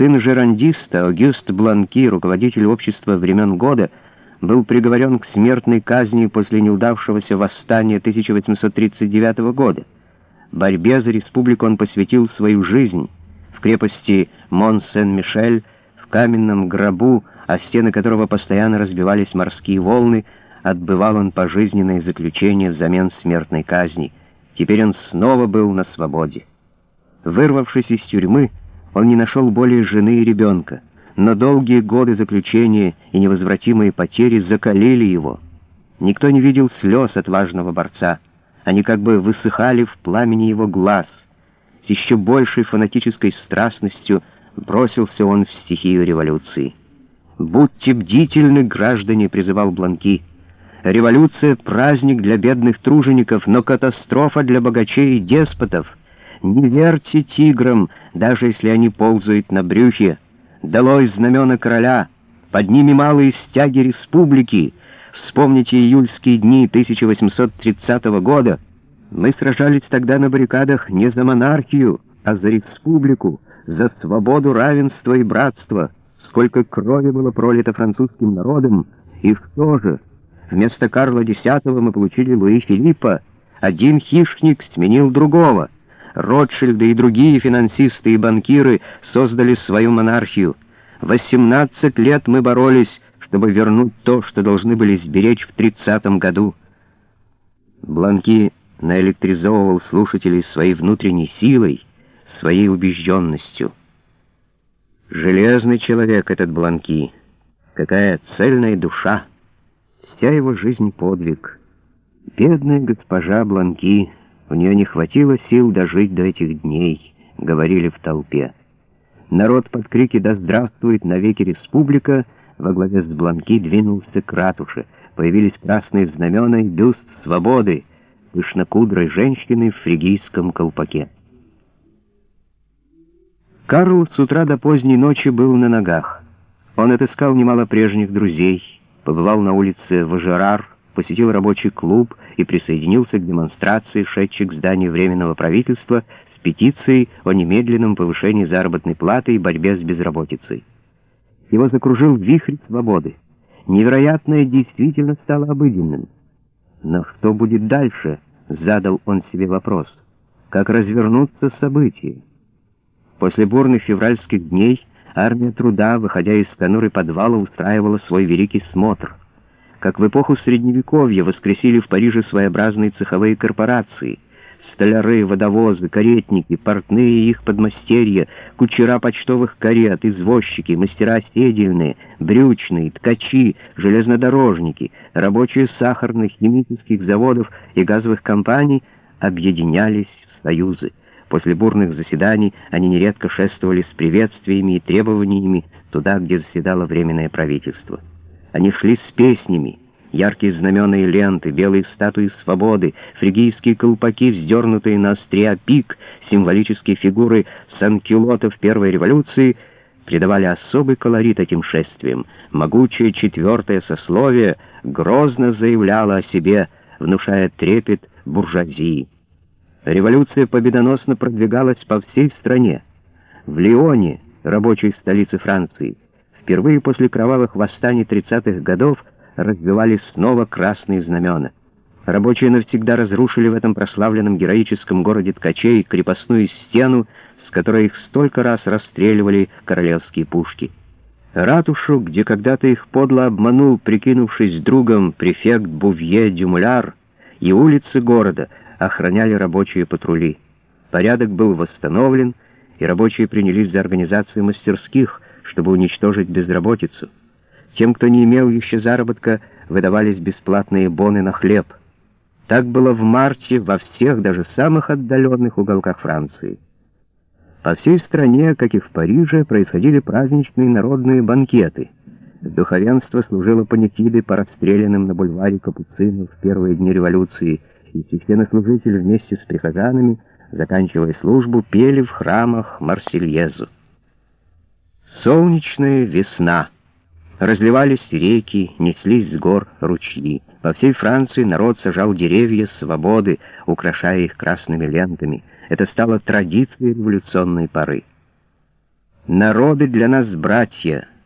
Сын жерандиста Огюст Бланки, руководитель общества времен года, был приговорен к смертной казни после неудавшегося восстания 1839 года. Борьбе за республику он посвятил свою жизнь. В крепости Мон-Сен-Мишель, в каменном гробу, о стены которого постоянно разбивались морские волны, отбывал он пожизненное заключение взамен смертной казни. Теперь он снова был на свободе. Вырвавшись из тюрьмы, он не нашел более жены и ребенка, но долгие годы заключения и невозвратимые потери закалили его. Никто не видел слез отважного борца. Они как бы высыхали в пламени его глаз. С еще большей фанатической страстностью бросился он в стихию революции. «Будьте бдительны, граждане!» — призывал Бланки. «Революция — праздник для бедных тружеников, но катастрофа для богачей и деспотов». Не верьте тиграм, даже если они ползают на брюхе. Долой знамена короля, под ними малые стяги республики. Вспомните июльские дни 1830 года. Мы сражались тогда на баррикадах не за монархию, а за республику, за свободу, равенство и братство. Сколько крови было пролито французским народом, и что же? Вместо Карла X мы получили Луи Филиппа. Один хищник сменил другого — Ротшильды и другие финансисты и банкиры создали свою монархию. 18 лет мы боролись, чтобы вернуть то, что должны были сберечь в 30 году. Бланки наэлектризовывал слушателей своей внутренней силой, своей убежденностью. Железный человек этот Бланки, какая цельная душа, вся его жизнь подвиг. Бедная госпожа Бланки — у нее не хватило сил дожить до этих дней, говорили в толпе. Народ под крики «Да здравствует навеки республика!» во главе с Бланки двинулся к ратуше. Появились красные знамена и бюст свободы, пышнокудрой женщины в фригийском колпаке. Карл с утра до поздней ночи был на ногах. Он отыскал немало прежних друзей, побывал на улице Важерар, посетил рабочий клуб и присоединился к демонстрации, шедшей к зданию Временного правительства с петицией о немедленном повышении заработной платы и борьбе с безработицей. Его закружил вихрь свободы. Невероятное действительно стало обыденным. Но что будет дальше? Задал он себе вопрос. Как развернутся события? После бурных февральских дней армия труда, выходя из конуры подвала, устраивала свой великий смотр — как в эпоху Средневековья воскресили в Париже своеобразные цеховые корпорации. Столяры, водовозы, каретники, портные и их подмастерья, кучера почтовых карет, извозчики, мастера седельные, брючные, ткачи, железнодорожники, рабочие сахарных, химических заводов и газовых компаний объединялись в союзы. После бурных заседаний они нередко шествовали с приветствиями и требованиями туда, где заседало Временное правительство. Они шли с песнями. Яркие знамена и ленты, белые статуи свободы, фригийские колпаки, вздернутые на острия пик, символические фигуры санкюлотов первой революции придавали особый колорит этим шествиям. Могучее четвертое сословие грозно заявляло о себе, внушая трепет буржуазии. Революция победоносно продвигалась по всей стране. В Лионе, рабочей столице Франции, Впервые после кровавых восстаний 30-х годов разбивались снова красные знамена. Рабочие навсегда разрушили в этом прославленном героическом городе ткачей крепостную стену, с которой их столько раз расстреливали королевские пушки. Ратушу, где когда-то их подло обманул, прикинувшись другом, префект Бувье Дюмуляр, и улицы города охраняли рабочие патрули. Порядок был восстановлен, и рабочие принялись за организацию мастерских, чтобы уничтожить безработицу. Тем, кто не имел еще заработка, выдавались бесплатные боны на хлеб. Так было в марте во всех, даже самых отдаленных уголках Франции. По всей стране, как и в Париже, происходили праздничные народные банкеты. Духовенство служило панихиды по расстрелянным на бульваре капуцинов в первые дни революции, и священнослужители вместе с прихожанами, заканчивая службу, пели в храмах Марсельезу. Солнечная весна. Разливались реки, неслись с гор ручьи. Во всей Франции народ сажал деревья свободы, украшая их красными лентами. Это стало традицией революционной поры. Народы для нас братья —